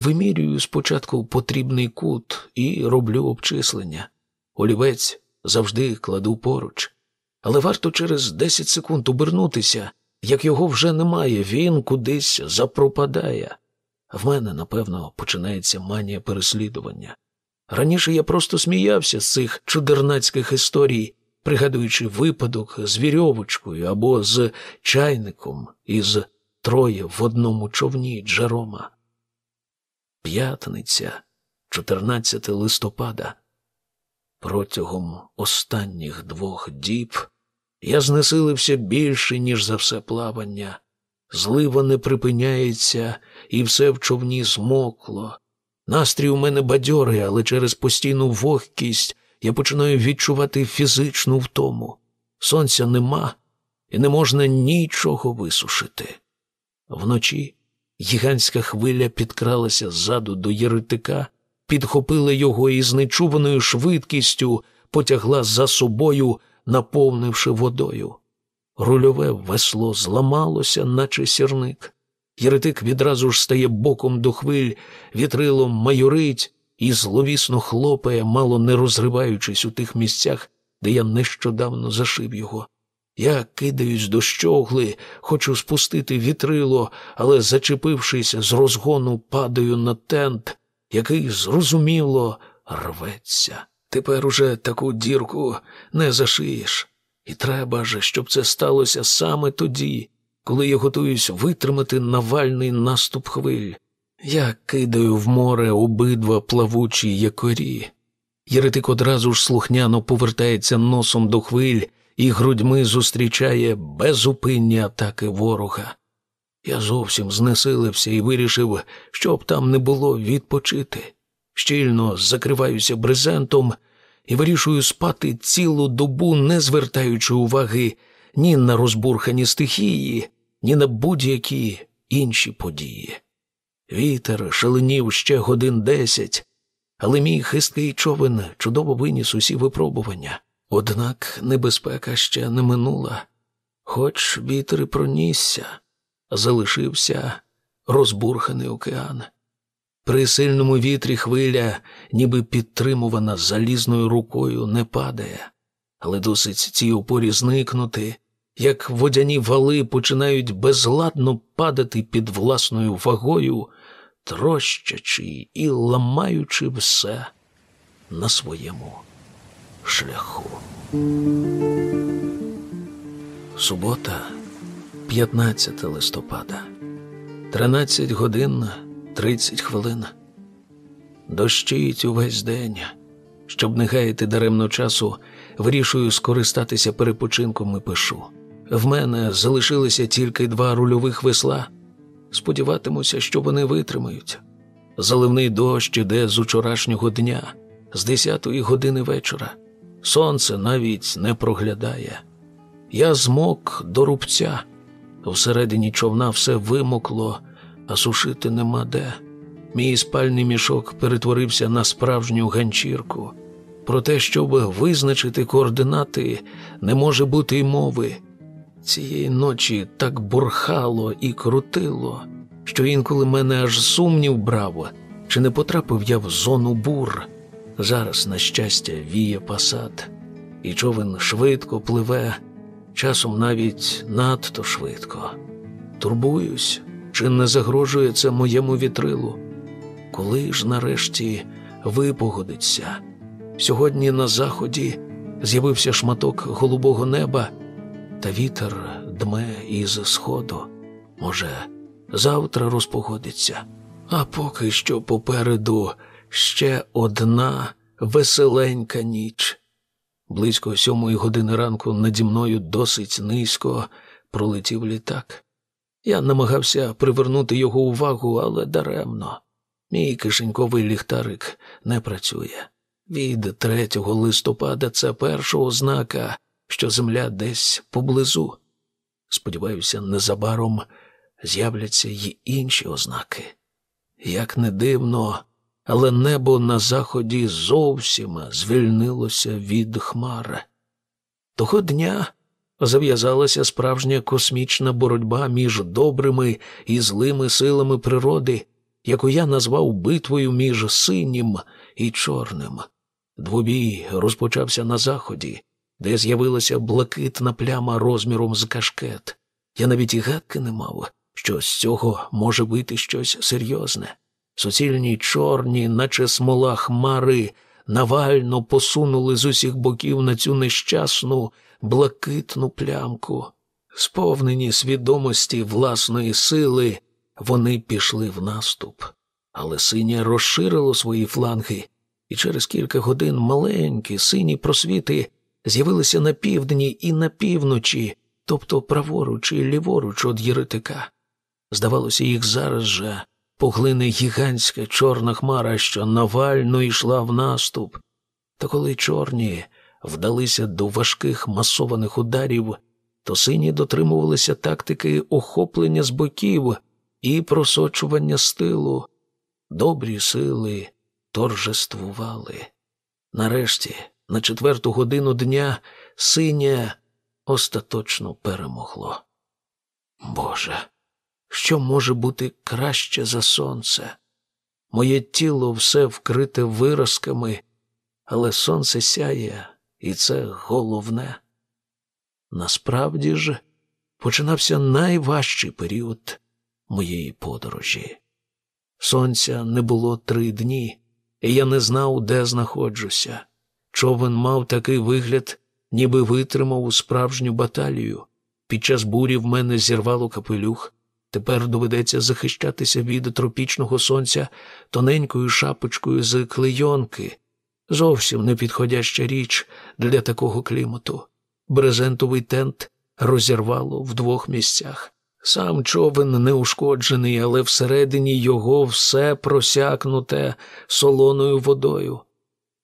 Вимірюю спочатку потрібний кут і роблю обчислення. Олівець завжди кладу поруч. Але варто через 10 секунд обернутися, як його вже немає, він кудись запропадає. В мене, напевно, починається манія переслідування. Раніше я просто сміявся з цих чудернацьких історій, пригадуючи випадок з вірьовочкою або з чайником із троє в одному човні Джерома. П'ятниця, 14 листопада. Протягом останніх двох діб я знесилився більше, ніж за все плавання. Злива не припиняється, і все в човні змокло. Настрій у мене бадьорий, але через постійну вогкість я починаю відчувати фізичну втому. Сонця нема, і не можна нічого висушити. Вночі гігантська хвиля підкралася ззаду до єретика, підхопила його і з нечуваною швидкістю потягла за собою, наповнивши водою. Рульове весло зламалося, наче сірник. Єретик відразу ж стає боком до хвиль, вітрилом майорить і зловісно хлопає, мало не розриваючись у тих місцях, де я нещодавно зашив його. Я кидаюсь до щогли, хочу спустити вітрило, але, зачепившись з розгону, падаю на тент, який зрозуміло рветься. Тепер уже таку дірку не зашиєш. І треба ж, щоб це сталося саме тоді, коли я готуюсь витримати навальний наступ хвиль. Я кидаю в море обидва плавучі якорі. Єретик одразу ж слухняно повертається носом до хвиль і грудьми зустрічає безупинні атаки ворога. Я зовсім знесилився і вирішив, щоб там не було відпочити. Щільно закриваюся брезентом і вирішую спати цілу добу, не звертаючи уваги ні на розбурхані стихії, ні на будь-які інші події. Вітер шаленів ще годин десять, але мій хисткий човен чудово виніс усі випробування. Однак небезпека ще не минула, хоч вітер пронісся, залишився розбурханий океан. При сильному вітрі хвиля, ніби підтримувана залізною рукою, не падає, але досить цій опорі зникнути, як водяні вали починають безладно падати під власною вагою, трощачи і ламаючи все на своєму шляху. Субота, 15 листопада, 13 годин 30 хвилин. Дощить увесь день. Щоб не гаяти даремно часу, вирішую скористатися перепочинком і пишу. В мене залишилися тільки два рульових весла. Сподіватимуся, що вони витримають. Заливний дощ іде з учорашнього дня, з 10-ї години вечора. Сонце навіть не проглядає. Я змок до рубця. Всередині човна все вимокло, а сушити нема де. Мій спальний мішок перетворився на справжню ганчірку. Про те, щоб визначити координати, не може бути й мови. Цієї ночі так бурхало і крутило, що інколи мене аж сумнів брав, чи не потрапив я в зону бур. Зараз, на щастя, віє пасад, і човен швидко пливе, часом навіть надто швидко. Турбуюсь, чи не загрожує це моєму вітрилу? Коли ж нарешті випогодиться? Сьогодні на заході з'явився шматок голубого неба, та вітер дме із сходу. Може, завтра розпогодиться, а поки що попереду ще одна веселенька ніч. Близько сьомої години ранку наді мною досить низько пролетів літак. Я намагався привернути його увагу, але даремно. Мій кишеньковий ліхтарик не працює. Від 3 листопада це перша ознака, що земля десь поблизу. Сподіваюся, незабаром з'являться й інші ознаки. Як не дивно, але небо на заході зовсім звільнилося від хмар. Того дня зав'язалася справжня космічна боротьба між добрими і злими силами природи. яку я назвав битвою між синім і чорним. Двобій розпочався на заході, де з'явилася блакитна пляма розміром з кашкет. Я навіть і гадки не мав, що з цього може бути щось серйозне. Суцільні чорні, наче смола хмари, навально посунули з усіх боків на цю нещасну, блакитну плямку. Сповнені свідомості власної сили, вони пішли в наступ. Але синє розширило свої фланги, і через кілька годин маленькі сині просвіти з'явилися на півдні і на півночі, тобто праворуч і ліворуч від єретика. Здавалося, їх зараз же поглине гігантська чорна хмара, що навально йшла в наступ. Та коли чорні вдалися до важких масованих ударів, то сині дотримувалися тактики охоплення з боків і просочування стилу. Добрі сили торжествували. Нарешті, на четверту годину дня, синє остаточно перемогло. Боже, що може бути краще за сонце? Моє тіло все вкрите виразками, але сонце сяє, і це головне. Насправді ж починався найважчий період моєї подорожі. Сонця не було три дні, і я не знав, де знаходжуся. Човен мав такий вигляд, ніби витримав справжню баталію. Під час бурі в мене зірвало капелюх. Тепер доведеться захищатися від тропічного сонця тоненькою шапочкою з клейонки. Зовсім непідходяща річ для такого клімату. Брезентовий тент розірвало в двох місцях. Сам човен неушкоджений, але всередині його все просякнуте солоною водою.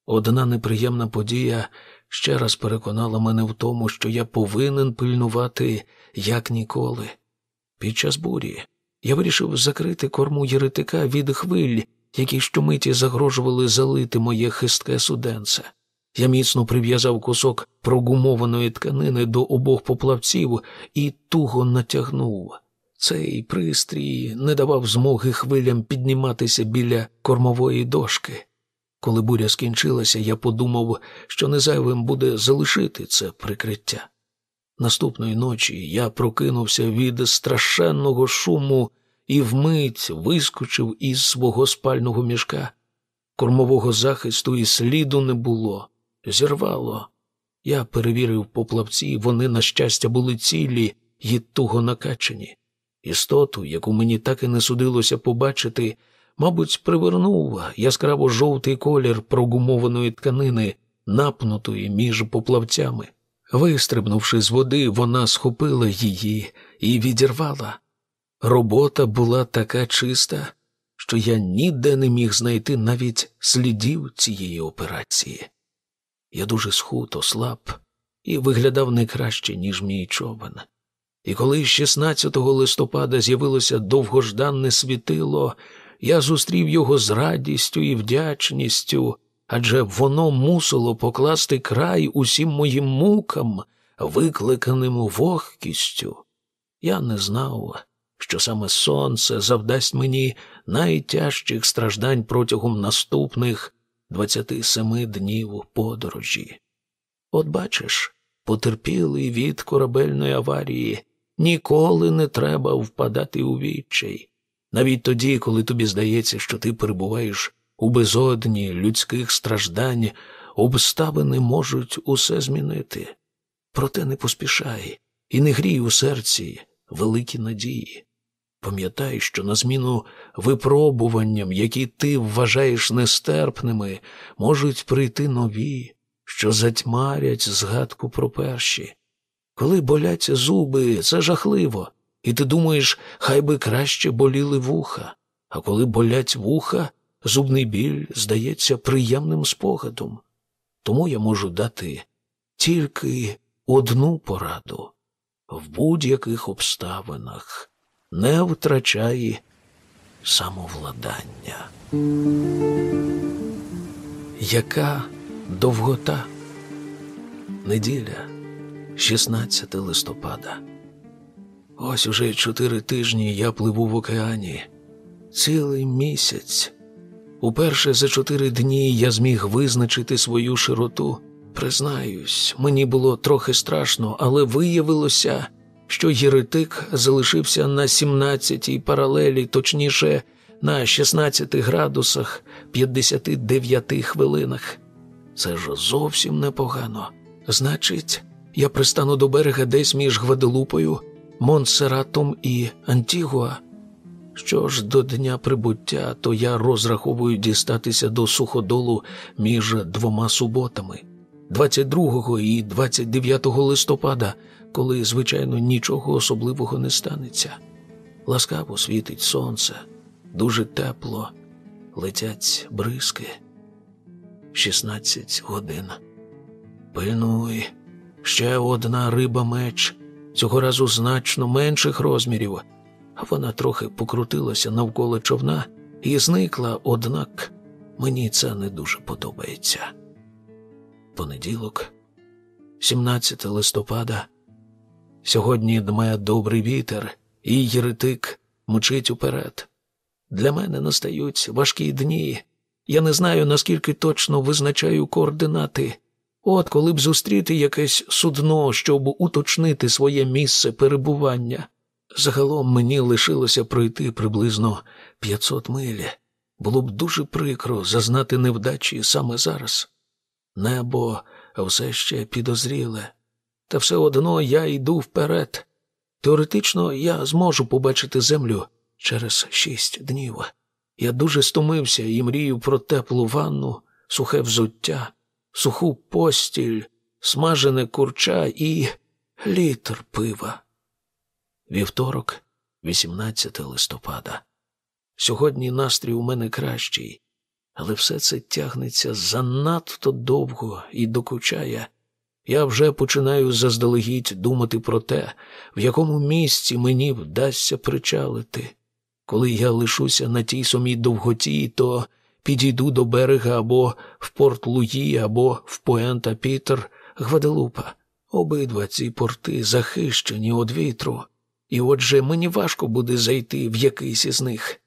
Одна неприємна подія ще раз переконала мене в тому, що я повинен пильнувати як ніколи. Під час бурі я вирішив закрити корму єретика від хвиль, які щомиті загрожували залити моє хистке суденце. Я міцно прив'язав кусок прогумованої тканини до обох поплавців і туго натягнув. Цей пристрій не давав змоги хвилям підніматися біля кормової дошки. Коли буря скінчилася, я подумав, що незайвим буде залишити це прикриття. Наступної ночі я прокинувся від страшенного шуму і вмить вискочив із свого спального мішка. Кормового захисту і сліду не було, зірвало. Я перевірив поплавці, вони, на щастя, були цілі й туго накачені. Істоту, яку мені так і не судилося побачити, мабуть, привернув яскраво жовтий колір прогумованої тканини, напнутої між поплавцями. Вистрибнувши з води, вона схопила її і відірвала. Робота була така чиста, що я ніде не міг знайти навіть слідів цієї операції. Я дуже схуд, ослаб і виглядав не краще, ніж мій човен. І коли 16 листопада з'явилося довгожданне світило, я зустрів його з радістю і вдячністю, адже воно мусило покласти край усім моїм мукам, викликаним вогкістю. Я не знав, що саме сонце завдасть мені найтяжчих страждань протягом наступних 27 днів подорожі. От бачиш, потерпілий від корабельної аварії, ніколи не треба впадати у відчай. Навіть тоді, коли тобі здається, що ти перебуваєш у безодні людських страждань, обставини можуть усе змінити. Проте не поспішай і не грій у серці великі надії. Пам'ятай, що на зміну випробуванням, які ти вважаєш нестерпними, можуть прийти нові, що затьмарять згадку про перші. Коли болять зуби, це жахливо, і ти думаєш, хай би краще боліли вуха, а коли болять вуха, зубний біль здається приємним спогадом. Тому я можу дати тільки одну пораду в будь-яких обставинах не втрачай самовладання. Яка довгота? Неділя, 16 листопада. Ось уже чотири тижні я пливу в океані. цілий місяць. Уперше за чотири дні я зміг визначити свою широту. Признаюсь, мені було трохи страшно, але виявилося, що єретик залишився на 17-й паралелі, точніше, на 16 градусах 59 хвилинах. Це ж зовсім непогано. Значить, я пристану до берега десь між Гваделупою, Монсератом і Антігуа. Що ж до дня прибуття, то я розраховую дістатися до суходолу між двома суботами, 22 і 29 листопада, коли, звичайно, нічого особливого не станеться. Ласкаво світить сонце, дуже тепло, летять бризки. 16 годин. Пильнуй, ще одна риба меч, цього разу значно менших розмірів. Вона трохи покрутилася навколо човна і зникла, однак мені це не дуже подобається. Понеділок, 17 листопада. Сьогодні дме добрий вітер, і єретик мчить уперед. Для мене настають важкі дні. Я не знаю, наскільки точно визначаю координати. От коли б зустріти якесь судно, щоб уточнити своє місце перебування. Загалом мені лишилося пройти приблизно 500 миль. Було б дуже прикро зазнати невдачі саме зараз. Небо все ще підозріле, та все одно я йду вперед. Теоретично я зможу побачити землю через шість днів. Я дуже стомився і мрію про теплу ванну, сухе взуття, суху постіль, смажене курча і літр пива. Вівторок, 18 листопада. Сьогодні настрій у мене кращий, але все це тягнеться занадто довго і докучає. Я вже починаю заздалегідь думати про те, в якому місці мені вдасться причалити. Коли я лишуся на тій самій довготі, то підійду до берега або в Порт Луї, або в Пуента Пітер, Гваделупа. Обидва ці порти захищені від вітру і отже мені важко буде зайти в якийсь із них.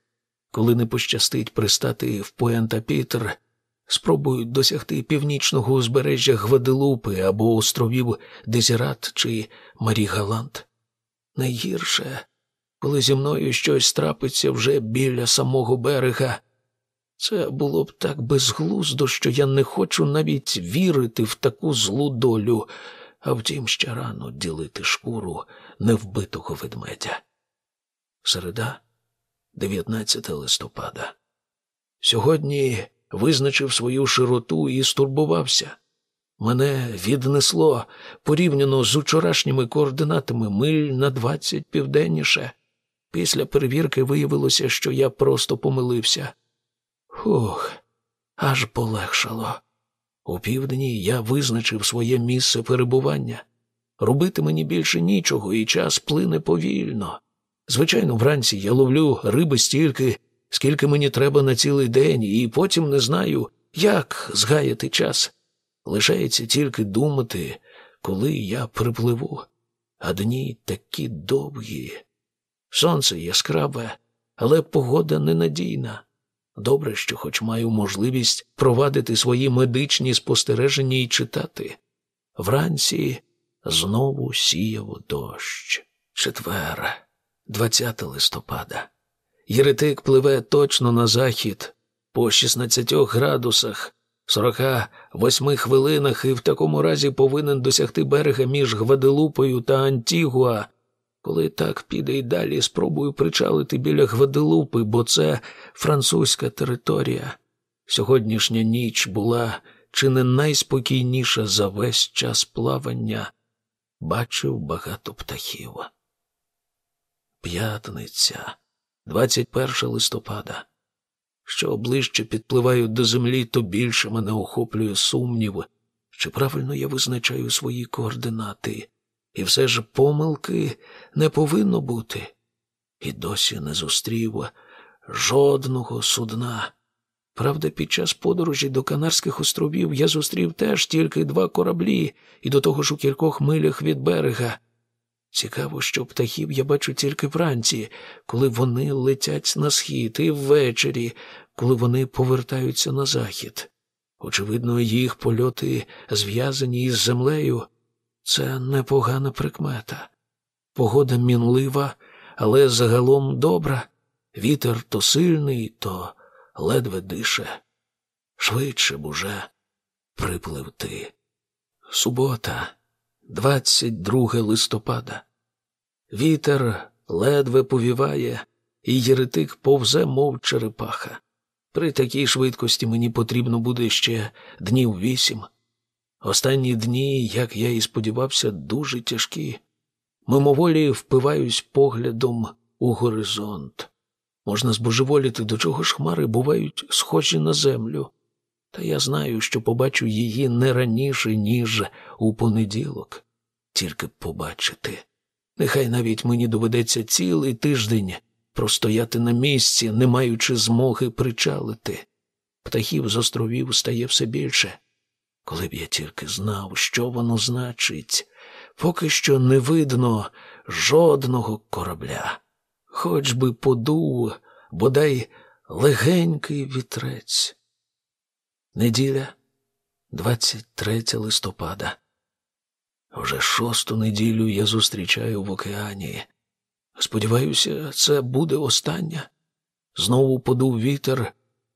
Коли не пощастить пристати в Пуента Пітер, спробую досягти північного узбережжя Гваделупи або островів Дезірат чи Марі Галант. Найгірше, коли зі мною щось трапиться вже біля самого берега. Це було б так безглуздо, що я не хочу навіть вірити в таку злу долю, а втім, ще рано ділити шкуру невбитого ведмедя. Середа, 19 листопада. Сьогодні визначив свою широту і стурбувався. Мене віднесло порівняно з учорашніми координатами миль на двадцять південніше. Після перевірки виявилося, що я просто помилився. Хух, аж полегшало. У півдні я визначив своє місце перебування. Робити мені більше нічого, і час плине повільно. Звичайно, вранці я ловлю риби стільки, скільки мені треба на цілий день, і потім не знаю, як згаяти час. Лишається тільки думати, коли я припливу, а дні такі довгі. Сонце яскраве, але погода ненадійна. Добре, що хоч маю можливість провадити свої медичні спостереження і читати. Вранці знову сіяв дощ. Четвер, 20 листопада. Єретик пливе точно на захід по 16 градусах, 48 хвилинах і в такому разі повинен досягти берега між Гваделупою та Антігуа. Коли так піде й далі, спробую причалити біля Гваделупи, бо це французька територія. Сьогоднішня ніч була чи не найспокійніша за весь час плавання. Бачив багато птахів. П'ятниця, 21 листопада. Що ближче підпливаю до землі, то більше мене охоплює сумнів, чи правильно я визначаю свої координати. І все ж помилки не повинно бути. І досі не зустрів жодного судна. Правда, під час подорожі до Канарських островів я зустрів теж тільки два кораблі, і до того ж у кількох милях від берега. Цікаво, що птахів я бачу тільки вранці, коли вони летять на схід, і ввечері, коли вони повертаються на захід. Очевидно, їх польоти зв'язані із землею. Це непогана прикмета. Погода мінлива, але загалом добра. Вітер то сильний, то ледве дише. Швидше б уже припливти. Субота, 22 листопада. Вітер ледве повіває, і єретик повзе, мов черепаха. При такій швидкості мені потрібно буде ще днів вісім. Останні дні, як я і сподівався, дуже тяжкі. Мимоволі впиваюсь поглядом у горизонт. Можна збожеволіти, до чого ж хмари бувають схожі на землю. Та я знаю, що побачу її не раніше, ніж у понеділок. Тільки побачити. Нехай навіть мені доведеться цілий тиждень простояти на місці, не маючи змоги причалити. Птахів з островів стає все більше. Коли б я тільки знав, що воно значить, поки що не видно жодного корабля. Хоч би подув, бодай легенький вітрець. Неділя, 23 листопада. Вже шосту неділю я зустрічаю в океані. Сподіваюся, це буде остання. Знову подув вітер,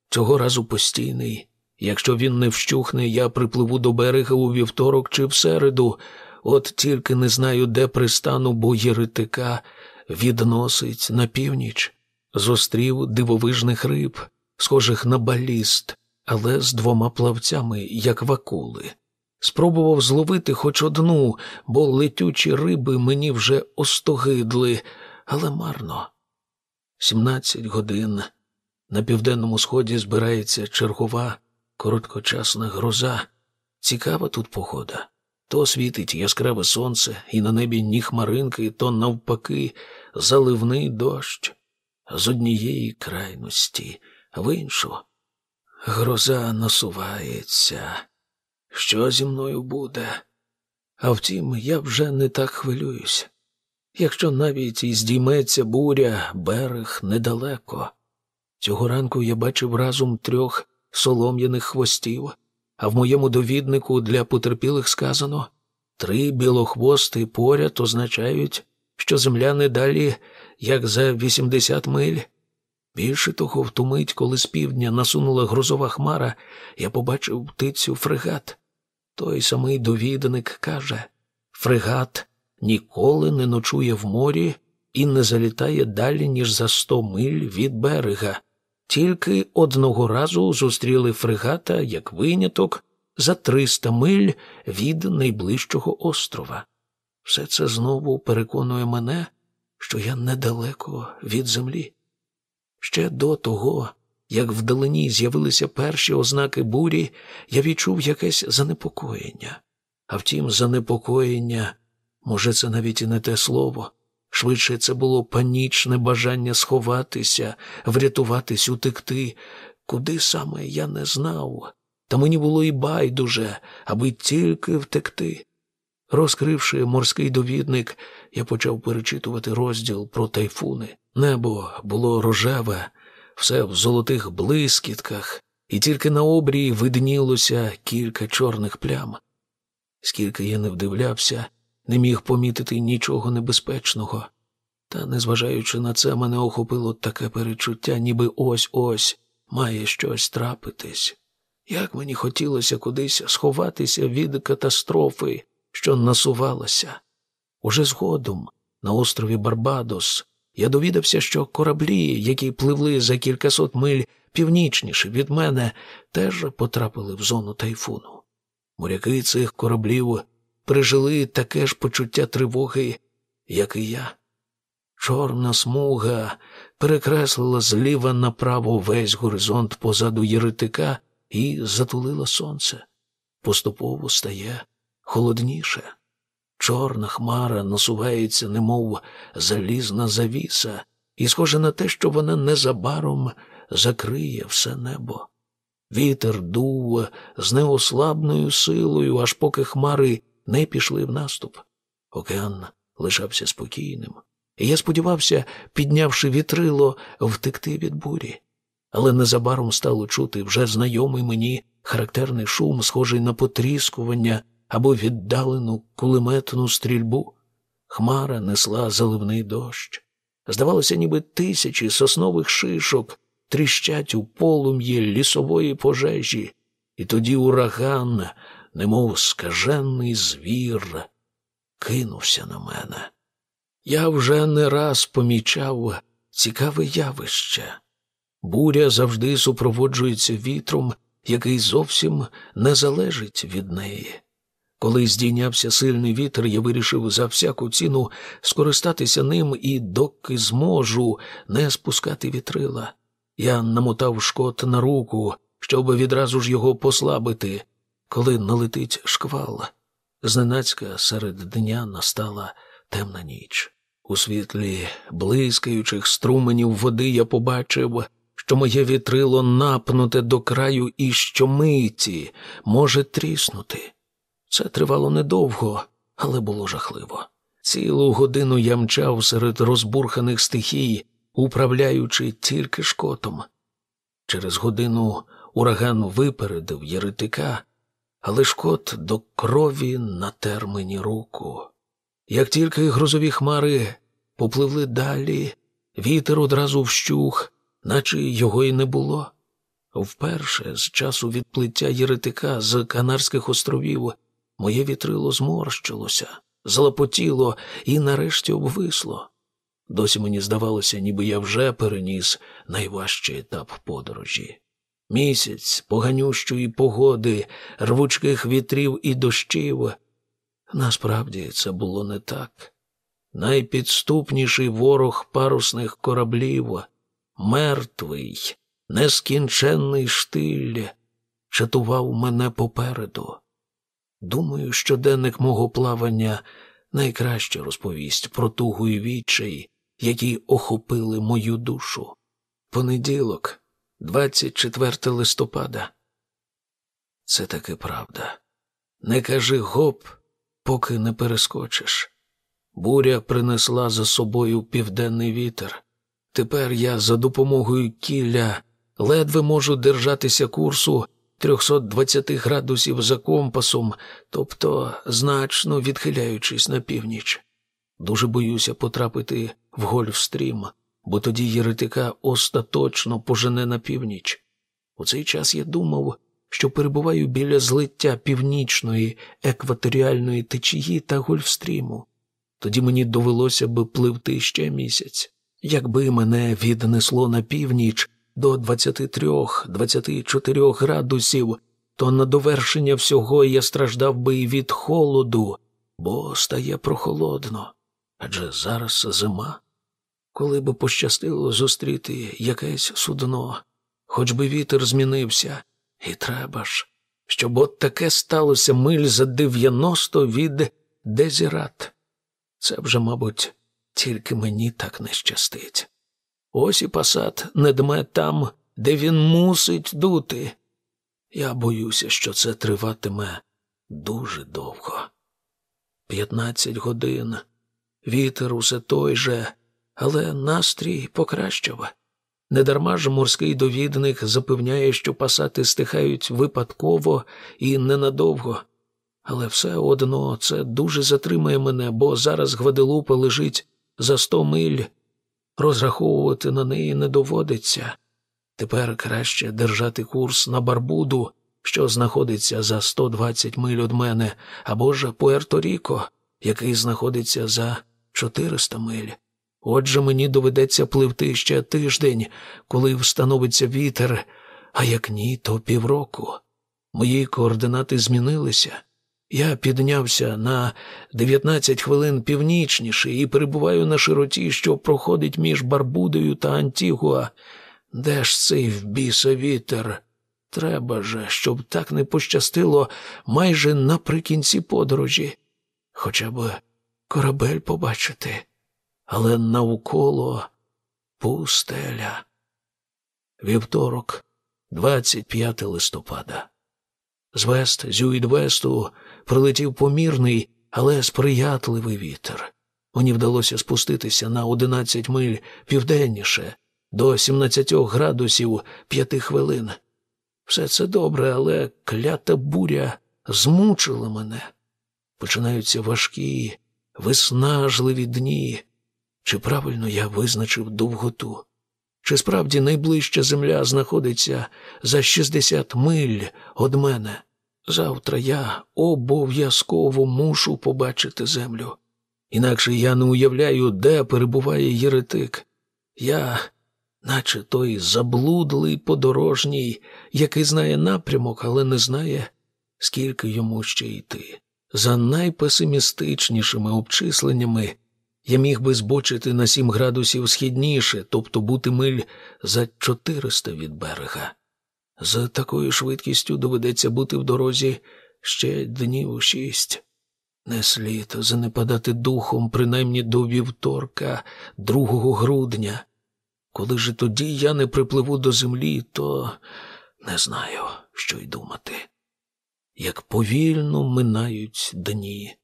цього разу постійний. Якщо він не вщухне, я припливу до берега у вівторок чи в середу, от тільки не знаю, де пристану, бо єретика відносить на північ. Зустрів дивовижних риб, схожих на баліст, але з двома плавцями, як вакули. Спробував зловити хоч одну, бо летючі риби мені вже остогидли, але марно. Сімнадцять годин. На південному сході збирається чергова, короткочасна гроза. Цікава тут погода. То світить яскраве сонце, і на небі ні хмаринки, то навпаки, заливний дощ. З однієї крайності, в іншу. Гроза насувається. Що зі мною буде? А втім, я вже не так хвилююсь. Якщо навіть і здійметься буря, берег недалеко. Цього ранку я бачив разом трьох солом'яних хвостів, а в моєму довіднику для потерпілих сказано три білохвости поряд означають, що земля не далі, як за 80 миль. Більше того, в ту мить, коли з півдня насунула грозова хмара, я побачив птицю фрегат. Той самий довідник каже фрегат ніколи не ночує в морі і не залітає далі, ніж за сто миль від берега. Тільки одного разу зустріли фрегата як виняток за триста миль від найближчого острова. Все це знову переконує мене, що я недалеко від землі. Ще до того, як вдалині з'явилися перші ознаки бурі, я відчув якесь занепокоєння. А втім, занепокоєння, може, це навіть і не те слово. Швидше це було панічне бажання сховатися, врятуватись, утекти. Куди саме я не знав, та мені було і байдуже, аби тільки втекти. Розкривши морський довідник, я почав перечитувати розділ про тайфуни. Небо було рожеве, все в золотих блискітках, і тільки на обрії виднілося кілька чорних плям. Скільки я не вдивлявся, не міг помітити нічого небезпечного. Та, незважаючи на це, мене охопило таке перечуття, ніби ось ось має щось трапитись. Як мені хотілося кудись сховатися від катастрофи, що насувалася. Уже згодом, на острові Барбадос, я довідався, що кораблі, які пливли за кількасот миль північніше від мене, теж потрапили в зону тайфуну. Моряки цих кораблів пережили таке ж почуття тривоги, як і я. Чорна смуга перекреслила зліва направо весь горизонт позаду єретика і затулила сонце. Поступово стає холодніше. Чорна хмара насувається, немов залізна завіса, і схоже на те, що вона незабаром закриє все небо. Вітер дув з неослабною силою, аж поки хмари не пішли в наступ. Океан лишався спокійним, я сподівався, піднявши вітрило, втекти від бурі. Але незабаром стало чути вже знайомий мені характерний шум, схожий на потріскування або віддалену кулеметну стрільбу. Хмара несла заливний дощ. Здавалося, ніби тисячі соснових шишок тріщать у полум'ї лісової пожежі, і тоді ураган, немов скажений звір, кинувся на мене. Я вже не раз помічав цікаве явище. Буря завжди супроводжується вітром, який зовсім не залежить від неї. Коли здійнявся сильний вітер, я вирішив за всяку ціну скористатися ним і, доки зможу, не спускати вітрила. Я намотав шкот на руку, щоб відразу ж його послабити, коли налетить шквал. Зненацька серед дня настала темна ніч. У світлі блискаючих струменів води я побачив, що моє вітрило напнуте до краю і що миті може тріснути. Це тривало недовго, але було жахливо. Цілу годину я мчав серед розбурханих стихій, управляючи тільки шкотом. Через годину ураган випередив єретика, але шкот до крові натер мені руку. Як тільки грозові хмари попливли далі, вітер одразу вщух, наче його й не було. Вперше з часу відплиття єретика з Канарських островів моє вітрило зморщилося, злопотіло і нарешті обвисло. Досі мені здавалося, ніби я вже переніс найважчий етап подорожі. Місяць поганющої погоди, рвучких вітрів і дощів. Насправді це було не так. Найпідступніший ворог парусних кораблів, мертвий, нескінченний штиль, чатував мене попереду. Думаю, щоденник мого плавання найкраще розповість про тугу і відчай, які охопили мою душу. Понеділок, 24 листопада. Це таки правда. Не кажи гоп, поки не перескочиш. Буря принесла за собою південний вітер. Тепер я за допомогою кілля ледве можу держатися курсу 320 градусів за компасом, тобто значно відхиляючись на північ. Дуже боюся потрапити в Гольфстрім, бо тоді єретика остаточно пожене на північ. У цей час я думав, що перебуваю біля злиття північної екваторіальної течії та Гольфстріму. Тоді мені довелося би пливти ще місяць. Якби мене віднесло на північ до 23-24 градусів, то на довершення всього я страждав би і від холоду, бо стає прохолодно. Адже зараз зима. Коли би пощастило зустріти якесь судно, хоч би вітер змінився, і треба ж, щоб от таке сталося миль за 90 від дезірат. Це вже, мабуть, тільки мені так не щастить. Ось і пасат не дме там, де він мусить дути. Я боюся, що це триватиме дуже довго. П'ятнадцять годин. Вітер усе той же, але настрій покращав. Недарма ж морський довідник запевняє, що пасати стихають випадково і ненадовго. Але все одно це дуже затримає мене, бо зараз Гваделупа лежить за сто миль розраховувати на неї не доводиться. Тепер краще держати курс на Барбуду, що знаходиться за 120 миль від мене, або ж Пуерто-Ріко, який знаходиться за 400 миль. Отже, мені доведеться пливти ще тиждень, коли встановиться вітер, а як ні, то півроку. Мої координати змінилися. Я піднявся на 19 хвилин північніше і перебуваю на широті, що проходить між Барбудою та Антігуа. Де ж цей вбіса вітер? Треба же, щоб так не пощастило майже наприкінці подорожі, хоча б корабель побачити, але навколо пустеля. Вівторок, 25 листопада. З Вест Зюїдвесту прилетів помірний, але сприятливий вітер. Мені вдалося спуститися на 11 миль південніше, до 17 градусів 5 хвилин. Все це добре, але клята буря змучила мене. Починаються важкі, виснажливі дні. Чи правильно я визначив довготу? Чи справді найближча земля знаходиться за 60 миль від мене? Завтра я обов'язково мушу побачити землю. Інакше я не уявляю, де перебуває єретик. Я, наче той заблудлий подорожній, який знає напрямок, але не знає, скільки йому ще йти. За найпесимістичнішими обчисленнями я міг би збочити на сім градусів східніше, тобто бути миль за 400 від берега. За такою швидкістю доведеться бути в дорозі ще днів шість. Не слід занепадати духом, принаймні до вівторка, 2 грудня. Коли ж тоді я не припливу до землі, то не знаю, що й думати. Як повільно минають дні.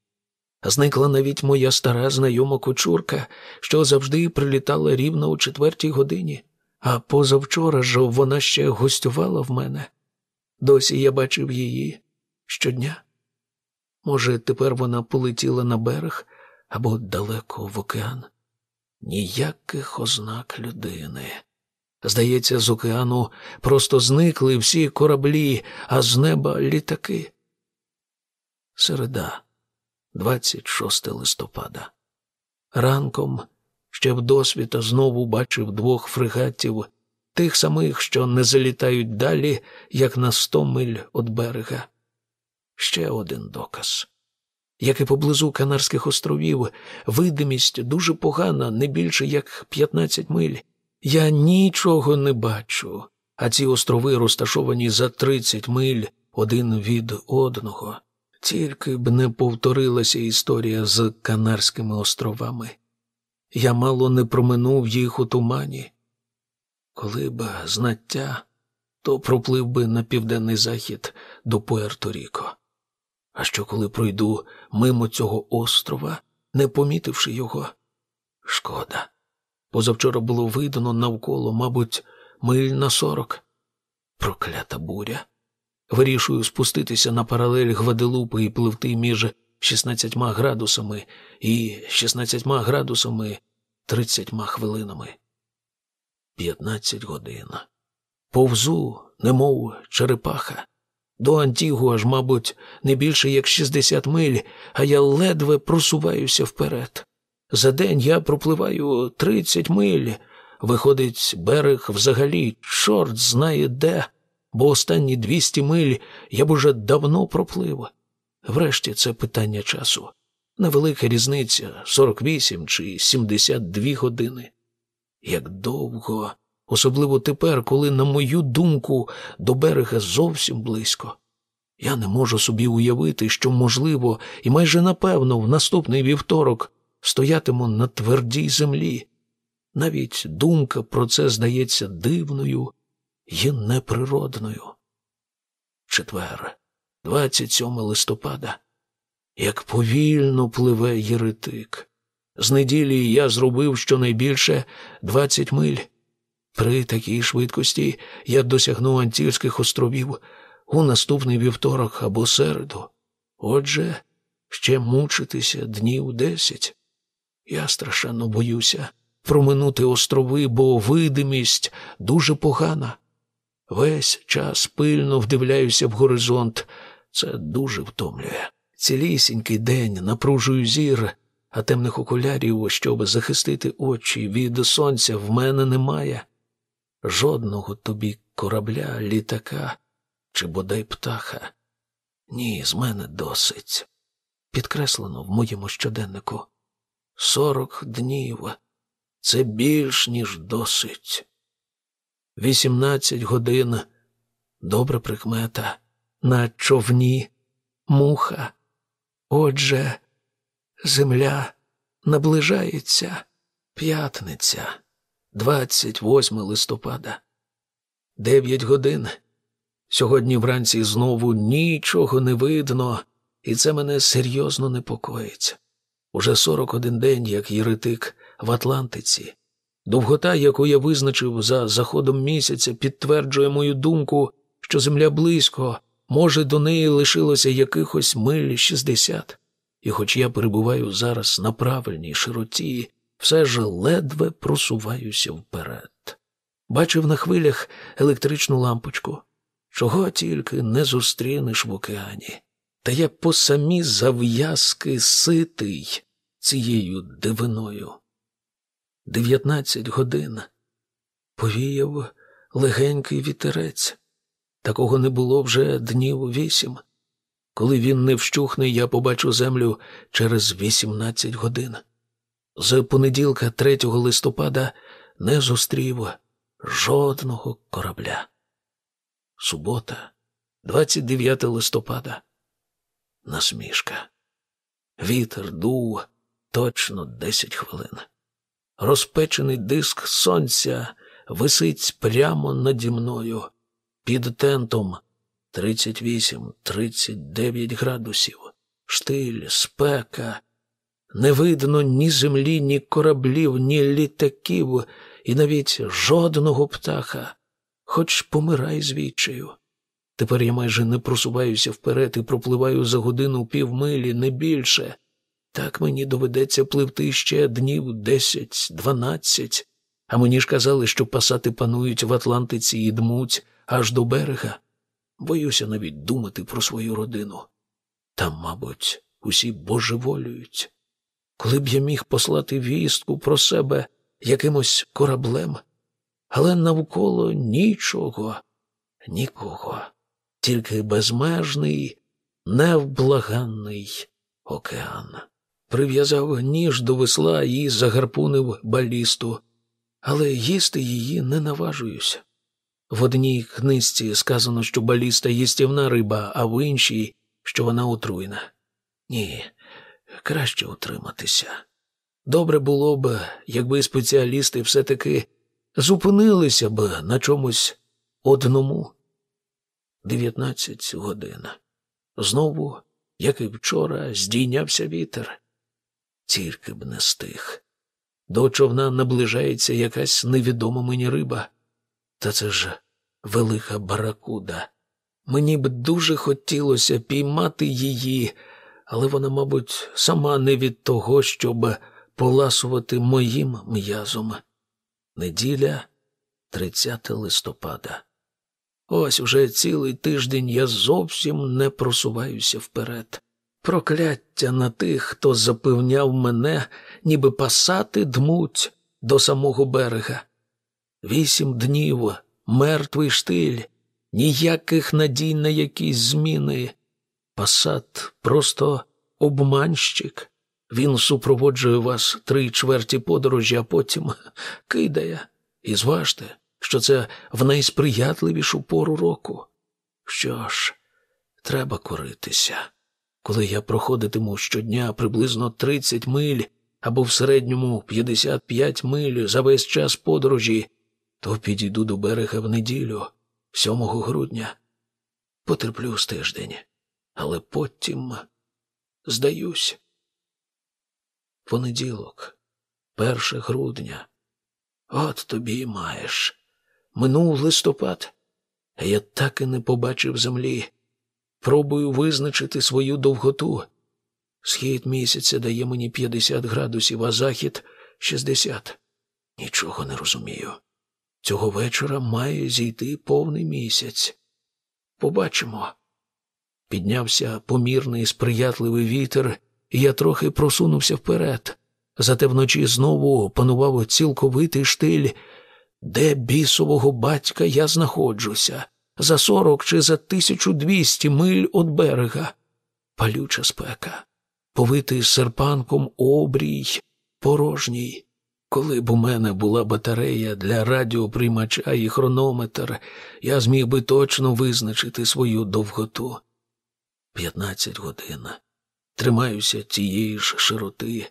Зникла навіть моя стара знайома кочурка, що завжди прилітала рівно о четвертій годині, а позавчора ж вона ще гостювала в мене. Досі я бачив її щодня. Може, тепер вона полетіла на берег або далеко в океан. Ніяких ознак людини. Здається, з океану просто зникли всі кораблі, а з неба літаки. Середа. 26 листопада. Ранком ще в досвіта знову бачив двох фрегатів, тих самих, що не залітають далі, як на сто миль від берега. Ще один доказ. Як і поблизу Канарських островів, видимість дуже погана, не більше як 15 миль. Я нічого не бачу, а ці острови розташовані за 30 миль один від одного. Тільки б не повторилася історія з Канарськими островами. Я мало не проминув їх у тумані. Коли б знаття, то проплив би на південний захід до Пуерто-Ріко. А що, коли пройду мимо цього острова, не помітивши його? Шкода. Позавчора було видано навколо, мабуть, миль на сорок. Проклята буря. Вирішую спуститися на паралель Гваделупи і пливти між 16 градусами і 16 градусами 30 хвилинами. 15 годин. Повзу, немов черепаха. До Антігуа ж, мабуть, не більше як 60 миль, а я ледве просуваюся вперед. За день я пропливаю 30 миль. Виходить, берег взагалі, чорт знає де бо останні 200 миль я б уже давно проплив. Врешті це питання часу. Невелика різниця 48 чи 72 години. Як довго, особливо тепер, коли, на мою думку, до берега зовсім близько. Я не можу собі уявити, що, можливо, і майже напевно, в наступний вівторок стоятиму на твердій землі. Навіть думка про це здається дивною є неприродною. Четвер, 27 листопада, як повільно пливе єретик. З неділі я зробив щонайбільше 20 миль. При такій швидкості я досягну Антільських островів у наступний вівторок або середу. Отже, ще мучитися днів десять. Я страшенно боюся проминути острови, бо видимість дуже погана. Весь час пильно вдивляюся в горизонт. Це дуже втомлює. Цілісінький день напружую зір, а темних окулярів, щоб захистити очі від сонця, в мене немає. Жодного тобі корабля, літака чи бодай птаха. Ні, з мене досить. Підкреслено в моєму щоденнику. Сорок днів це більш ніж досить. Вісімнадцять годин. Добра прикмета. На човні муха. Отже, земля наближається. П'ятниця, 28 листопада. Дев'ять годин. Сьогодні вранці знову нічого не видно, і це мене серйозно непокоїть. Уже сорок один день, як єретик в Атлантиці. Довгота, яку я визначив за заходом місяця, підтверджує мою думку, що земля близько, може, до неї лишилося якихось миль шістдесят. І хоч я перебуваю зараз на правильній широті, все ж ледве просуваюся вперед. Бачив на хвилях електричну лампочку, чого тільки не зустрінеш в океані. Та я по самі зав'язки ситий цією дивиною. Дев'ятнадцять годин повіяв легенький вітерець. Такого не було вже днів вісім. Коли він не вщухне, я побачу землю через вісімнадцять годин. З понеділка, 3 листопада, не зустрів жодного корабля. Субота, 29 листопада. Насмішка. Вітер дув точно 10 хвилин. Розпечений диск сонця висить прямо наді мною. Під тентом 38-39 градусів, штиль, спека. Не видно ні землі, ні кораблів, ні літаків, і навіть жодного птаха, хоч помирай звідчаю. Тепер я майже не просуваюся вперед і пропливаю за годину півмилі, не більше. Так мені доведеться пливти ще днів десять, дванадцять, а мені ж казали, що пасати панують в Атлантиці і дмуть аж до берега. Боюся навіть думати про свою родину. Там, мабуть, усі божеволюють. Коли б я міг послати вістку про себе якимось кораблем, але навколо нічого, нікого, тільки безмежний, невблаганний океан. Прив'язав ніж до весла і загарпунив балісту, але їсти її не наважуюся. В одній книжці сказано, що баліста їстівна риба, а в іншій, що вона отруйна. Ні, краще утриматися. Добре було б, якби спеціалісти все-таки зупинилися б на чомусь одному. Дев'ятнадцять годин. Знову, як і вчора, здійнявся вітер. Тільки б не стих. До човна наближається якась невідома мені риба. Та це ж велика баракуда. Мені б дуже хотілося піймати її, але вона, мабуть, сама не від того, щоб поласувати моїм м'язом. Неділя, 30 листопада. Ось уже цілий тиждень я зовсім не просуваюся вперед. Прокляття на тих, хто запевняв мене, ніби пасати дмуть до самого берега. Вісім днів, мертвий штиль, ніяких надій на якісь зміни. Пасат просто обманщик. Він супроводжує вас три чверті подорожі, а потім кидає. І зважте, що це в найсприятливішу пору року. Що ж, треба коритися. Коли я проходитиму щодня приблизно 30 миль або в середньому 55 миль за весь час подорожі, то підійду до берега в неділю, 7 грудня. Потерплю з тиждень, але потім здаюсь. Понеділок, 1 грудня. От тобі і маєш. Минув листопад, а я так і не побачив землі. Пробую визначити свою довготу. Схід місяця дає мені 50 градусів, а захід 60. Нічого не розумію. Цього вечора має зійти повний місяць. Побачимо. Піднявся помірний сприятливий вітер, і я трохи просунувся вперед. Зате вночі знову панував цілковитий штиль, де бісового батька я знаходжуся, за сорок чи за тисячу двісті миль від берега. Палюча спека, повитий серпанком обрій, порожній. Коли б у мене була батарея для радіоприймача і хронометр, я зміг би точно визначити свою довготу. П'ятнадцять годин. Тримаюся тієї ж широти.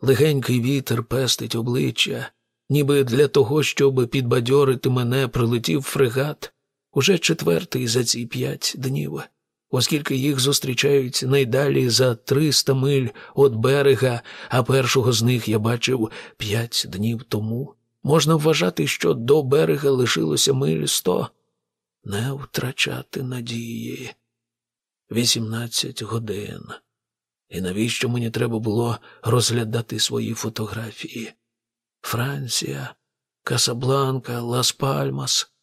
Легенький вітер пестить обличчя, ніби для того, щоб підбадьорити мене, прилетів фрегат уже четвертий за ці п'ять днів. оскільки їх зустрічають найдалі за 300 миль від берега, а першого з них я бачив п'ять днів тому. Можна вважати, що до берега лишилося миль сто. Не втрачати надії. Вісімнадцять годин. І навіщо мені треба було розглядати свої фотографії? Франція, Касабланка, Лас Пальмас.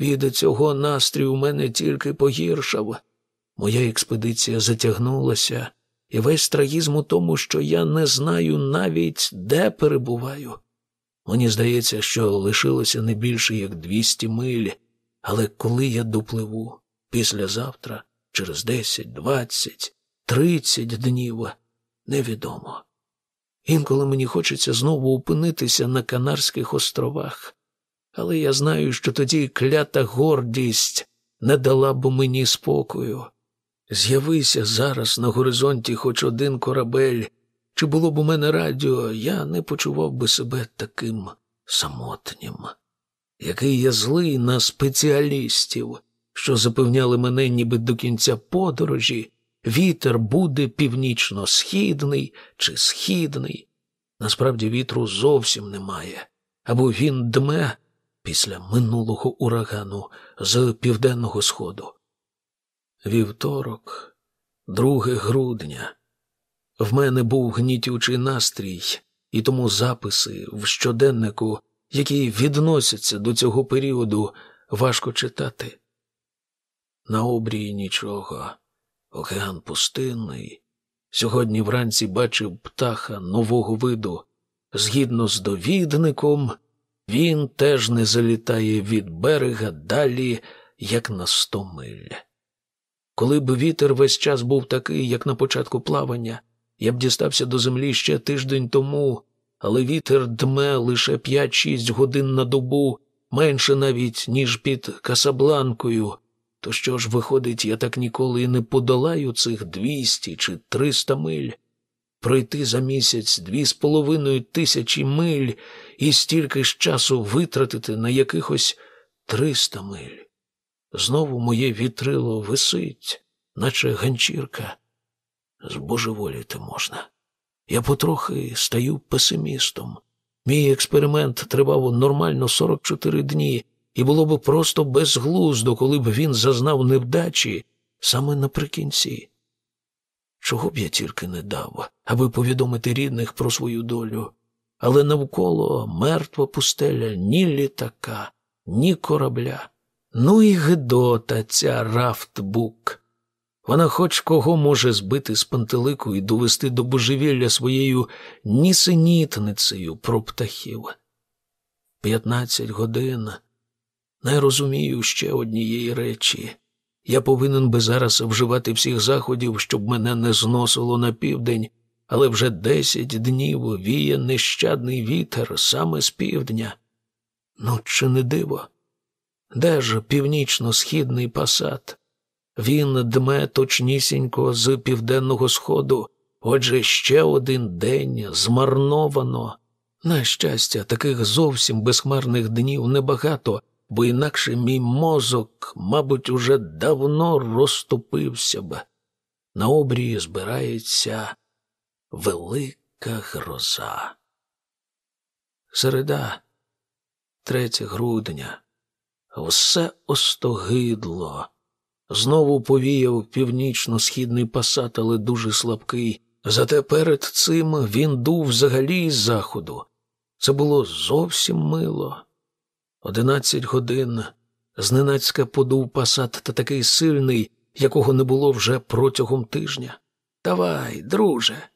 Від цього настрій у мене тільки погіршав. Моя експедиція затягнулася, і весь трагізм у тому, що я не знаю навіть, де перебуваю. Мені здається, що лишилося не більше як двісті миль, але коли я допливу післязавтра, через десять, двадцять, тридцять днів, невідомо. Інколи мені хочеться знову опинитися на Канарських островах, але я знаю, що тоді клята гордість не дала б мені спокою. З'явися зараз на горизонті хоч один корабель, чи було б у мене радіо, я не почував би себе таким самотнім. Який я злий на спеціалістів, що запевняли мене, ніби до кінця подорожі, вітер буде північно-східний чи східний. Насправді вітру зовсім немає, або він дме після минулого урагану з південного сходу. Вівторок, 2 грудня. В мене був гнітючий настрій, і тому записи в щоденнику, які відносяться до цього періоду, важко читати. На обрії нічого, океан пустинний. Сьогодні вранці бачив птаха нового виду. Згідно з довідником, він теж не залітає від берега далі, як на сто миль. Коли б вітер весь час був такий, як на початку плавання, я б дістався до землі ще тиждень тому, але вітер дме лише 5-6 годин на добу, менше навіть, ніж під Касабланкою. То що ж, виходить, я так ніколи і не подолаю цих 200 чи 300 миль. Пройти за місяць дві з половиною тисячі миль і стільки ж часу витратити на якихось 300 миль. Знову моє вітрило висить, наче ганчірка. Збожеволіти можна. Я потрохи стаю песимістом. Мій експеримент тривав нормально 44 дні, і було б просто безглуздо, коли б він зазнав невдачі саме наприкінці. Чого б я тільки не дав, аби повідомити рідних про свою долю, але навколо мертва пустеля ні літака, ні корабля. Ну і гидота ця рафтбук. Вона хоч кого може збити з пантелику і довести до божевілля своєю нісенітницею про птахів. П'ятнадцять годин. Не розумію ще однієї речі. Я повинен би зараз вживати всіх заходів, щоб мене не зносило на південь, але вже десять днів віє нещадний вітер саме з півдня. Ну, чи не диво? Де ж північно-східний пасат? Він дме точнісінько з південного сходу, отже, ще один день змарновано. На щастя, таких зовсім безхмарних днів небагато, бо інакше мій мозок, мабуть, уже давно розтопився б. На обрії збирається велика гроза. Середа, 3 грудня. Все остогидло. Знову повіяв північно-східний пасат, але дуже слабкий. Зате перед цим він дув взагалі із заходу. Це було зовсім мило. Одинадцять годин зненацька подув пасат та такий сильний, якого не було вже протягом тижня. Давай, друже.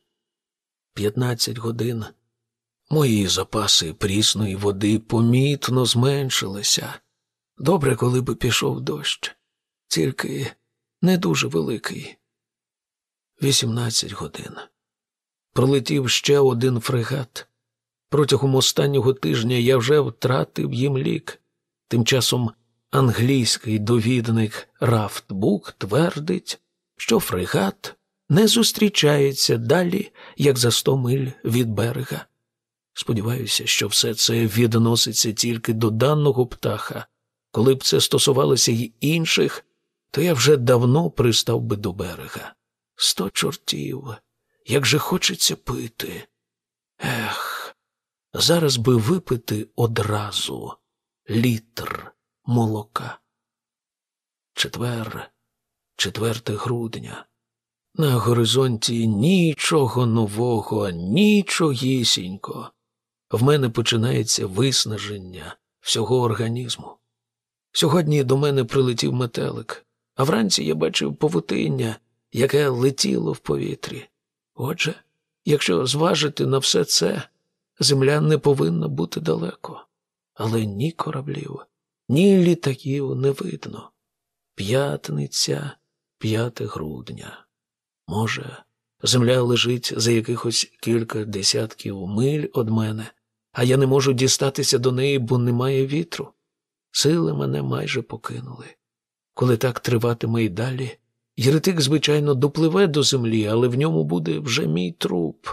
П'ятнадцять годин. Мої запаси прісної води помітно зменшилися. Добре, коли би пішов дощ, тільки не дуже великий. Вісімнадцять годин. Пролетів ще один фрегат. Протягом останнього тижня я вже втратив їм лік. Тим часом англійський довідник Рафтбук твердить, що фрегат не зустрічається далі, як за сто миль від берега. Сподіваюся, що все це відноситься тільки до даного птаха. Коли б це стосувалося й інших, то я вже давно пристав би до берега. Сто чортів, як же хочеться пити. Ех, зараз би випити одразу літр молока. Четвер, 4 грудня. На горизонті нічого нового, нічогісінько. В мене починається виснаження всього організму. Сьогодні до мене прилетів метелик, а вранці я бачив павутиння, яке летіло в повітрі. Отже, якщо зважити на все це, земля не повинна бути далеко, але ні кораблів, ні літаків не видно. П'ятниця, 5 грудня. Може, земля лежить за якихось кілька десятків миль од мене, а я не можу дістатися до неї, бо немає вітру. Сили мене майже покинули. Коли так триватиме й далі, Єретик, звичайно, допливе до землі, але в ньому буде вже мій труп.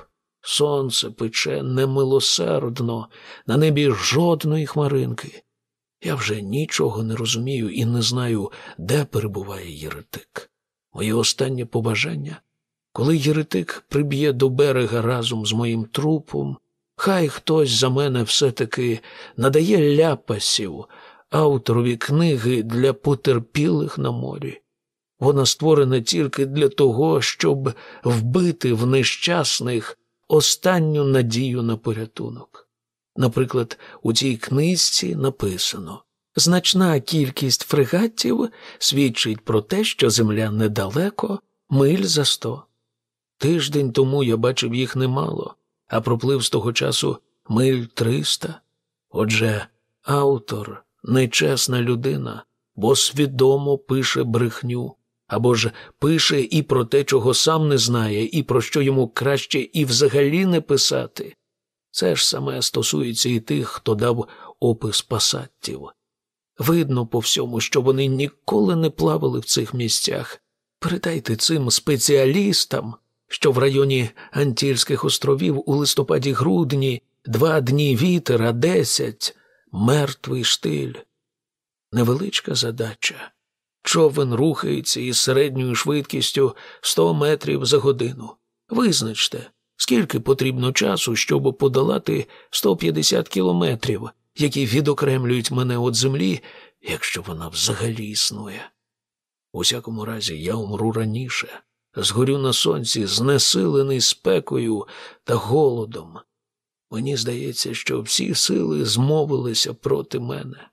Сонце пече немилосердно, на небі жодної хмаринки. Я вже нічого не розумію і не знаю, де перебуває єретик. Моє останнє побажання, коли єретик приб'є до берега разом з моїм трупом, хай хтось за мене все-таки надає ляпасів авторові книги для потерпілих на морі. Вона створена тільки для того, щоб вбити в нещасних останню надію на порятунок. Наприклад, у цій книжці написано значна кількість фрегатів свідчить про те, що земля недалеко, миль за сто. Тиждень тому я бачив їх немало, а проплив з того часу миль триста. Отже, автор нечесна людина, бо свідомо пише брехню, або ж пише і про те, чого сам не знає, і про що йому краще і взагалі не писати. Це ж саме стосується і тих, хто дав опис пасаттів. Видно по всьому, що вони ніколи не плавали в цих місцях. Передайте цим спеціалістам, що в районі Антільських островів у листопаді-грудні два дні вітер, а десять мертвий штиль. Невеличка задача. Човен рухається із середньою швидкістю 100 метрів за годину. Визначте, Скільки потрібно часу, щоб подолати 150 кілометрів, які відокремлюють мене від землі, якщо вона взагалі існує? У всякому разі, я умру раніше, згорю на сонці, знесилений спекою та голодом. Мені здається, що всі сили змовилися проти мене.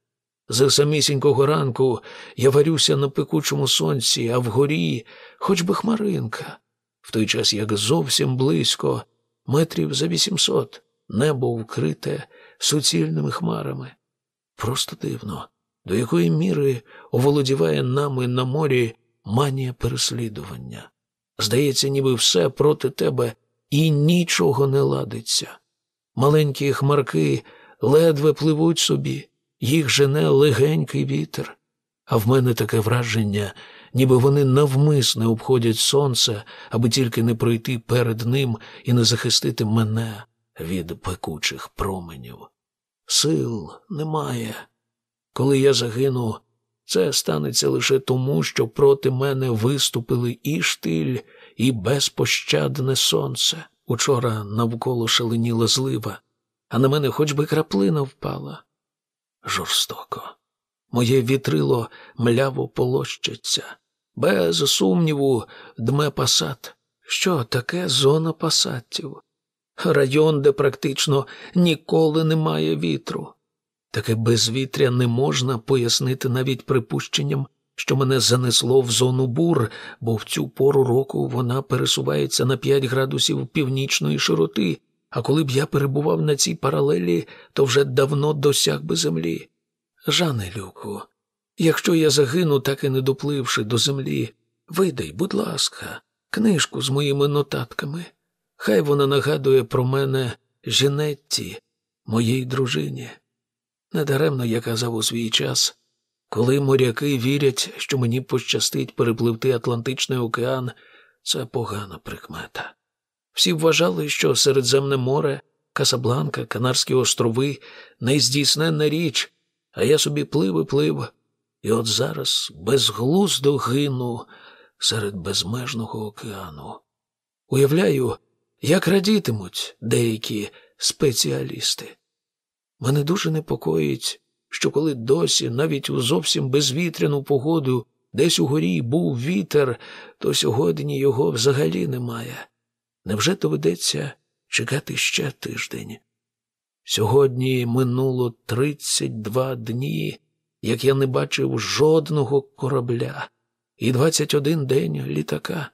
За самісінького ранку я варюся на пекучому сонці, а вгорі хоч би хмаринка в той час як зовсім близько, метрів за вісімсот, небо вкрите суцільними хмарами. Просто дивно, до якої міри оволодіває нами на морі манія переслідування. Здається, ніби все проти тебе і нічого не ладиться. Маленькі хмарки ледве пливуть собі, їх жене легенький вітер, а в мене таке враження, ніби вони навмисне обходять сонце, аби тільки не пройти перед ним і не захистити мене від пекучих променів. Сил немає. Коли я загину, це станеться лише тому, що проти мене виступили і штиль, і безпощадне сонце. Учора навколо шаленіла злива, а на мене хоч би краплина впала. Жорстоко. Моє вітрило мляво полощиться. Без сумніву, дме пасат. Що таке зона пасатів? Район, де практично ніколи немає вітру. Таке безвітря не можна пояснити навіть припущенням, що мене занесло в зону бур, бо в цю пору року вона пересувається на 5 градусів північної широти, а коли б я перебував на цій паралелі, то вже давно досяг би землі. Жане Люку, Якщо я загину, так і не допливши до землі, видай, будь ласка, книжку з моїми нотатками. Хай вона нагадує про мене Жінетті, моїй дружині. Недаремно я казав у свій час, коли моряки вірять, що мені пощастить перепливти Атлантичний океан, це погана прикмета. Всі вважали, що Середземне море, Касабланка, Канарські острови нездійсненна річ, а я собі плив і плив І от зараз безглуздо гину серед безмежного океану. Уявляю, як радітимуть деякі спеціалісти. Мене дуже непокоїть, що коли досі, навіть у зовсім безвітряну погоду, десь угорі був вітер, то сьогодні його взагалі немає. Невже доведеться чекати ще тиждень? Сьогодні минуло тридцять два дні, як я не бачив жодного корабля, і двадцять один день літака.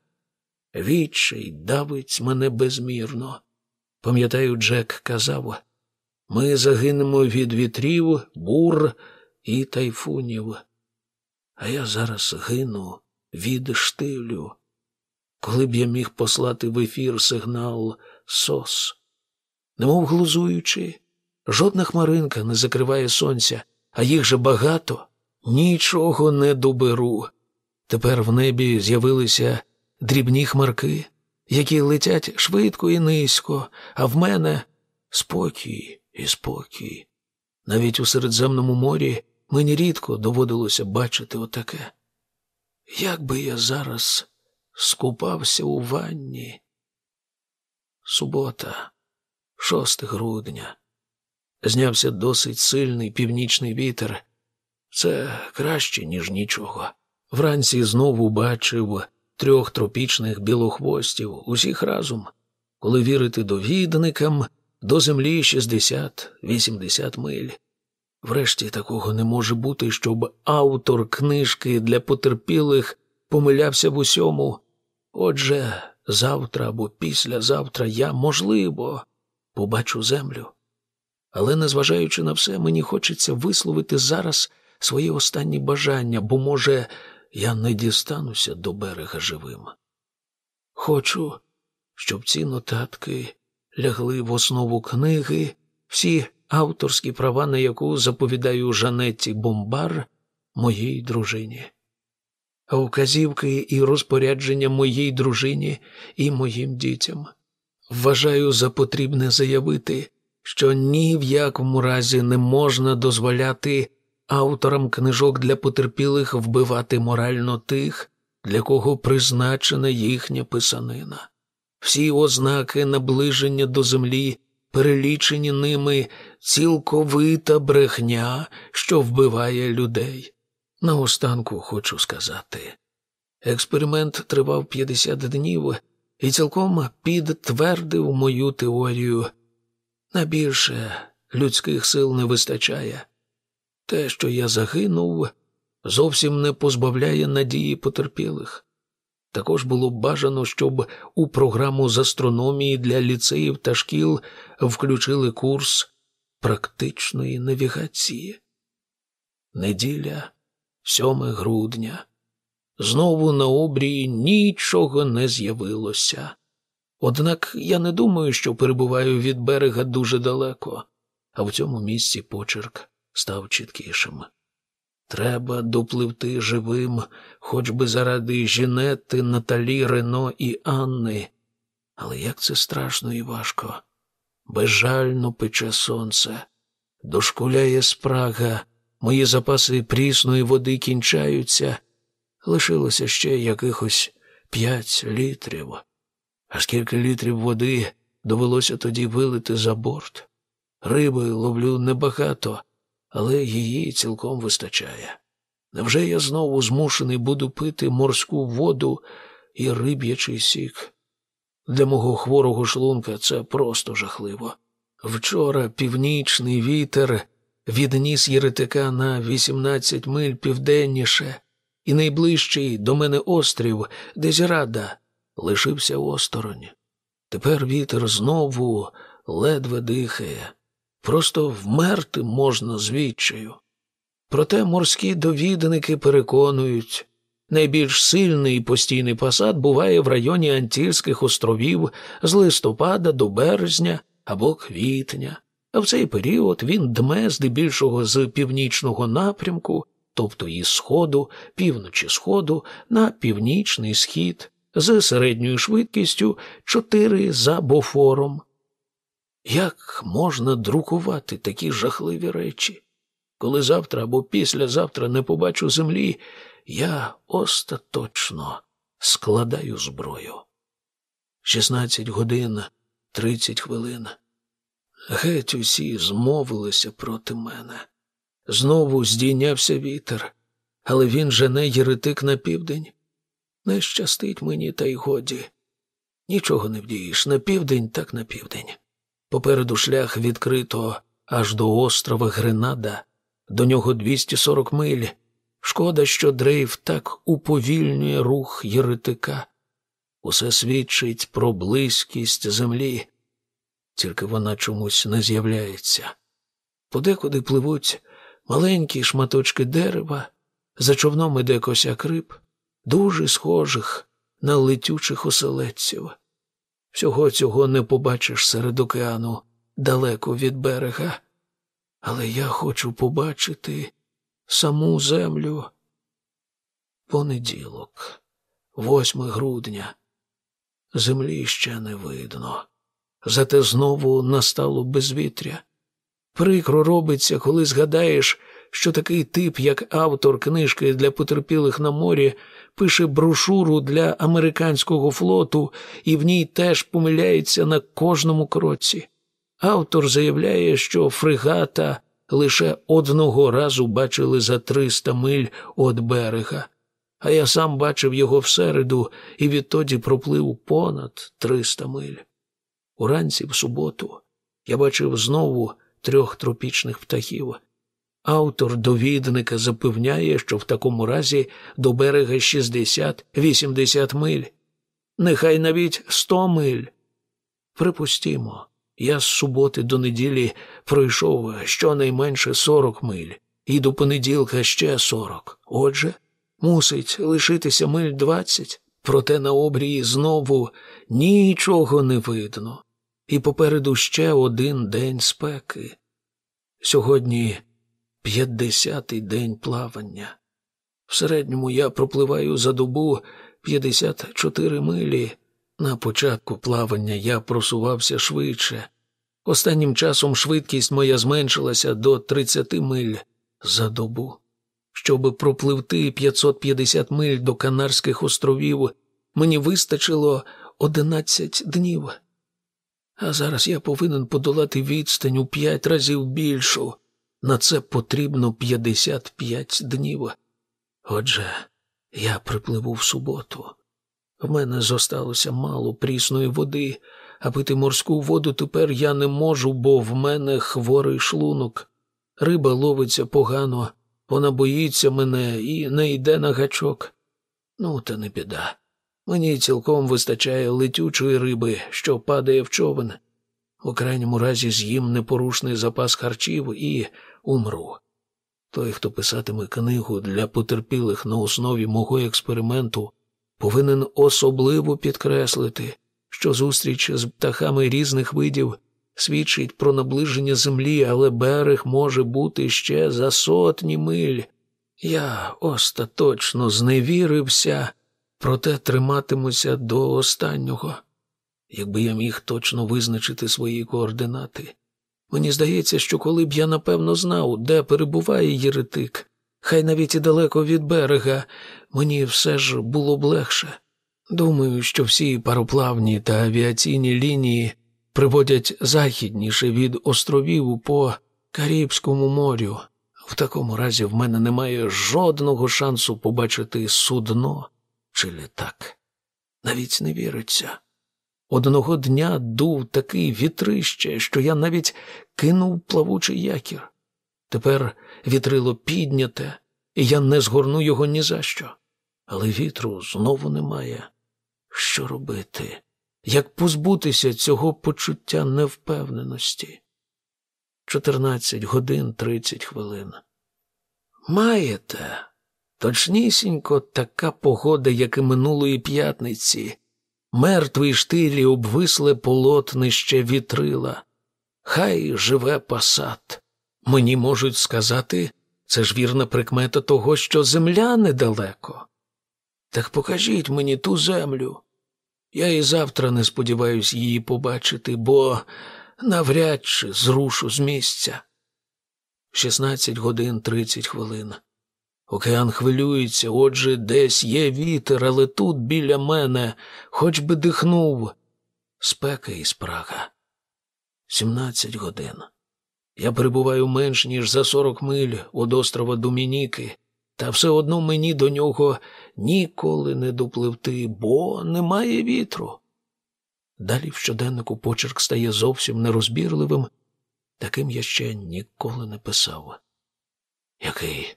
Відчай давить мене безмірно. Пам'ятаю, Джек казав ми загинемо від вітрів, бур і тайфунів. А я зараз гину від штилю. Коли б я міг послати в ефір сигнал СОС, немов глузуючи, жодна хмаринка не закриває сонця, а їх же багато, нічого не доберу. Тепер в небі з'явилися дрібні хмарки, які летять швидко і низько, а в мене спокій і спокій. Навіть у Середземному морі мені рідко доводилося бачити отаке. Як би я зараз скупався у ванні. Субота, 6 грудня. Знявся досить сильний північний вітер. Це краще, ніж нічого. Вранці знову бачив трьох тропічних білохвостів, усіх разом. Коли вірити довідникам, до землі 60-80 миль. Врешті такого не може бути, щоб автор книжки для потерпілих помилявся в усьому. Отже, завтра або післязавтра я, можливо, побачу землю. Але, незважаючи на все, мені хочеться висловити зараз своє останні бажання, бо, може, я не дістануся до берега живим. Хочу, щоб ці нотатки лягли в основу книги, всі авторські права, на яку заповідаю Жанетті Бомбар, моїй дружині. А указівки і розпорядження моїй дружині і моїм дітям. Вважаю за потрібне заявити, що ні в якому разі не можна дозволяти авторам книжок для потерпілих вбивати морально тих, для кого призначена їхня писанина. Всі ознаки наближення до землі, перелічені ними цілковита брехня, що вбиває людей. Наостанку хочу сказати. Експеримент тривав 50 днів і цілком підтвердив мою теорію. На більше людських сил не вистачає. Те, що я загинув, зовсім не позбавляє надії потерпілих. Також було бажано, щоб у програму з астрономії для ліцеїв та шкіл включили курс практичної навігації. Неділя, 7 грудня. Знову на обрії нічого не з'явилося. Однак я не думаю, що перебуваю від берега дуже далеко, а в цьому місці почерк став чіткішим. Треба допливти живим, хоч би заради Жінети, Наталі, Рено і Анни. Але як це страшно і важко. Безжально пече сонце, дошкуляє спрага, мої запаси прісної води кінчаються. Лишилося ще якихось п'ять літрів. А скільки літрів води довелося тоді вилити за борт? Риби ловлю небагато але її цілком вистачає. Невже я знову змушений буду пити морську воду і риб'ячий сік? Для мого хворого шлунка це просто жахливо. Вчора північний вітер відніс єретика на 18 миль південніше, і найближчий до мене острів, Дезірада, лишився осторонь. Тепер вітер знову ледве дихає. Просто вмерти можна звідчаю. Проте морські довідники переконують, найбільш сильний постійний посад буває в районі Антільських островів з листопада до березня або квітня, в цей період він дме здебільшого з північного напрямку, тобто із сходу, півночі сходу, на північний схід, з середньою швидкістю 4 за бофором. Як можна друкувати такі жахливі речі? Коли завтра або післязавтра не побачу землі, я остаточно складаю зброю. Шістнадцять годин тридцять хвилин. Геть усі змовилися проти мене. Знову здійнявся вітер, але він жене єретик на південь. Не щастить мені, та й годі. Нічого не вдієш на південь, так на південь. Попереду шлях відкрито аж до острова Гренада, до нього 240 миль. Шкода, що дрейф так уповільнює рух єретика. Усе свідчить про близькість землі, тільки вона чомусь не з'являється. Подекуди пливуть маленькі шматочки дерева, за човном іде косяк риб, дуже схожих на летючих оселедців. Всього цього не побачиш серед океану далеко від берега, але я хочу побачити саму землю. Понеділок, 8 грудня. Землі ще не видно. Зате знову настало безвітря. Прикро робиться, коли згадаєш, що такий тип, як автор книжки для потерпілих на морі, пише брошуру для американського флоту і в ній теж помиляється на кожному кроці. Автор заявляє, що фрегата лише одного разу бачили за 300 миль від берега, а я сам бачив його всереду і відтоді проплив понад 300 миль. Уранці в суботу я бачив знову трьох тропічних птахів. Автор довідника запевняє, що в такому разі до берега 60-80 миль, нехай навіть 100 миль. Припустімо, я з суботи до неділі пройшов щонайменше 40 миль, і до понеділка ще 40. Отже, мусить лишитися миль 20, проте на обрії знову нічого не видно, і попереду ще один день спеки. Сьогодні п'ятдесятий день плавання. В середньому я пропливаю за добу 54 милі. На початку плавання я просувався швидше. Останнім часом швидкість моя зменшилася до 30 миль за добу. Щоб пропливти 550 миль до Канарських островів, мені вистачило 11 днів. А зараз я повинен подолати відстань у п'ять разів більшу. На це потрібно 55 днів. Отже, я припливу в суботу. В мене зосталося мало прісної води, а пити морську воду тепер я не можу, бо в мене хворий шлунок. Риба ловиться погано, вона боїться мене і не йде на гачок. Ну, та не біда. Мені цілком вистачає летючої риби, що падає в човен. У крайньому разі з'їм непорушний запас харчів і умру. Той, хто писатиме книгу для потерпілих на основі мого експерименту, повинен особливо підкреслити, що зустріч з птахами різних видів свідчить про наближення землі, але берег може бути ще за сотні миль. Я остаточно зневірився, проте триматимуся до останнього. Якби я міг точно визначити свої координати. Мені здається, що коли б я напевно знав, де перебуває єретик, хай навіть і далеко від берега, мені все ж було б легше. Думаю, що всі пароплавні та авіаційні лінії приводять західніше від островів по Карибському морю. В такому разі в мене немає жодного шансу побачити судно чи літак. Навіть не віриться. Одного дня дув такий вітрище, що я навіть кинув плавучий якір. Тепер вітрило підняте, і я не згорну його ні за що. Але вітру знову немає. Що робити? Як позбутися цього почуття невпевненості? Чотирнадцять годин тридцять хвилин. Маєте? Точнісінько така погода, як і минулої п'ятниці. Мертвий штилі обвисле полотнище вітрила. Хай живе пасат. Мені можуть сказати, це ж вірна прикмета того, що земля недалеко. Так покажіть мені ту землю. Я і завтра не сподіваюся її побачити, бо навряд чи зрушу з місця. 16 годин 30 хвилин. Океан хвилюється, отже, десь є вітер, але тут біля мене хоч би дихнув. Спека і спрага. 17 годин. Я перебуваю менш ніж за 40 миль від острова Домініки, та все одно мені до нього ніколи не допливти, бо немає вітру. Далі в щоденнику почерк стає зовсім нерозбірливим, таким я ще ніколи не писав. Який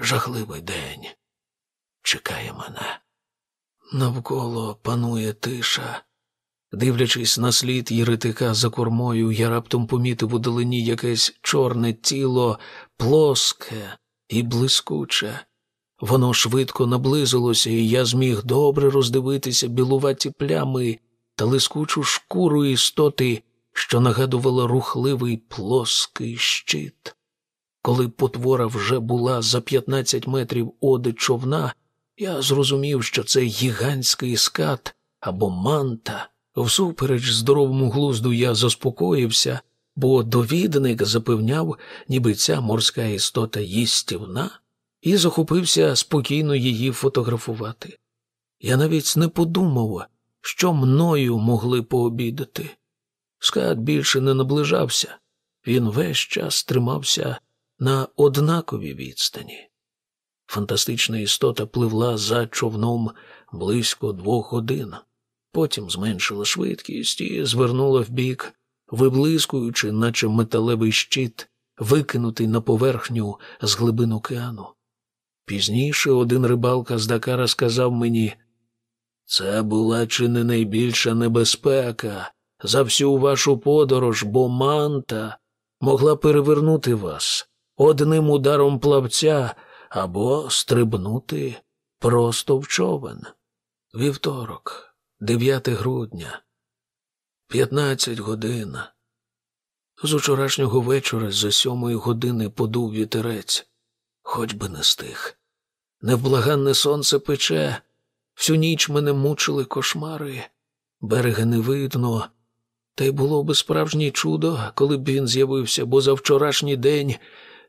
жахливий день чекає мене. Навколо панує тиша. Дивлячись на слід єретика за кормою, я раптом помітив у долині якесь чорне тіло, плоске і блискуче. Воно швидко наблизилося, і я зміг добре роздивитися білуваті плями та лискучу шкуру істоти, що нагадувала рухливий плоский щит. Коли потвора вже була за 15 метрів оди човна, я зрозумів, що це гігантський скат або манта. Всупереч здоровому глузду я заспокоївся, бо довідник запевняв, ніби ця морська істота їстівна, і захопився спокійно її фотографувати. Я навіть не подумав, що мною могли пообідати. Скат більше не наближався, він весь час тримався на однаковій відстані. Фантастична істота пливла за човном близько двох годин, потім зменшила швидкість і звернула вбік, виблискуючи, наче металевий щит, викинутий на поверхню з глибин океану. Пізніше один рибалка з Дакара сказав мені, це була чи не найбільша небезпека за всю вашу подорож, бо манта могла перевернути вас одним ударом плавця або стрибнути просто в човен. Вівторок, 9 грудня, 15 годин. З учорашнього вечора за сьомої години подув вітерець, хоч би не стих. Невблаганне сонце пече, всю ніч мене мучили кошмари, берега не видно, та й було би справжнє чудо, коли б він з'явився, бо за вчорашній день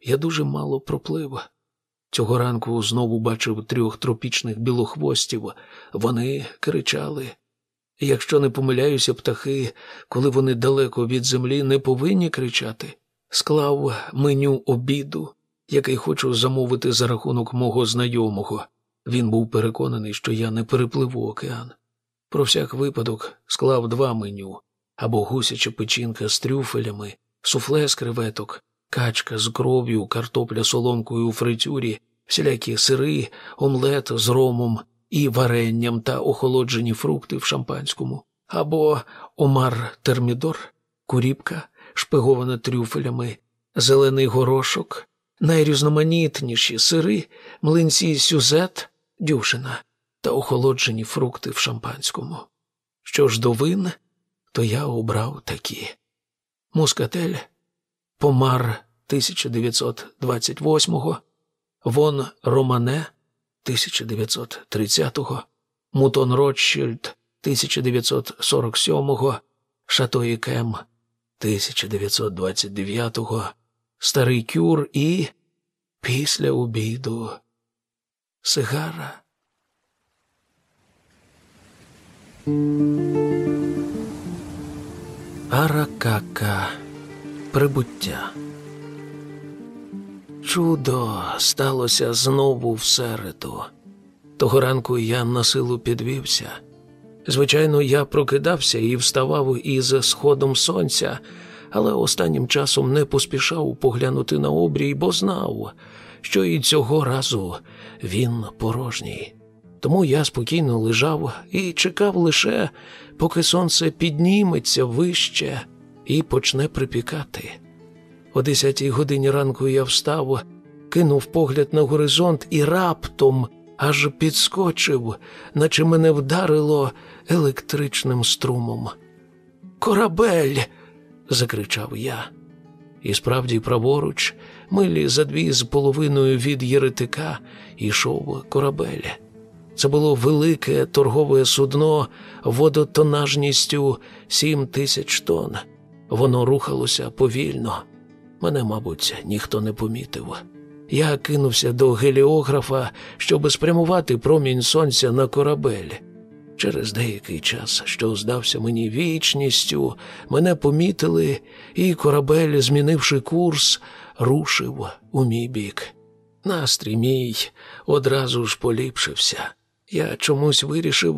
я дуже мало проплив. Цього ранку знову бачив трьох тропічних білохвостів. Вони кричали. Якщо не помиляюся, птахи, коли вони далеко від землі, не повинні кричати. Склав меню обіду, який хочу замовити за рахунок мого знайомого. Він був переконаний, що я не перепливу океан. Про всяк випадок склав два меню або гусяча печінка з трюфелями, суфле з креветок, качка з кров'ю, картопля соломкою у фритюрі, всілякі сири, омлет з ромом і варенням та охолоджені фрукти в шампанському, або омар термідор, куріпка, шпигована трюфелями, зелений горошок, найрізноманітніші сири, млинці сюзет, дюшина та охолоджені фрукти в шампанському. Що ж до вин, то я обрав такі: мускатель, помар 1928-го, Вон Романе 1930-го, Мутон Ротшильд 1947-го, Шато Кем 1929-го, Старий Кюр і після обіду сигара. Аракака прибуття. Чудо сталося знову в середу. Того ранку я на силу підвівся. Звичайно, я прокидався і вставав із сходом сонця, але останнім часом не поспішав поглянути на обрій, бо знав, що і цього разу він порожній. Тому я спокійно лежав і чекав лише, поки сонце підніметься вище і почне припікати. О десятій годині ранку я встав, кинув погляд на горизонт і раптом аж підскочив, наче мене вдарило електричним струмом. Корабель. закричав я. І справді, праворуч, милі за дві з половиною від єретика, йшов корабель. Це було велике торгове судно водотонажністю сім тисяч тонн. Воно рухалося повільно. Мене, мабуть, ніхто не помітив. Я кинувся до геліографа, щоб спрямувати промінь сонця на корабель. Через деякий час, що здався мені вічністю, мене помітили, і корабель, змінивши курс, рушив у мій бік. Настрій мій одразу ж поліпшився. Я чомусь вирішив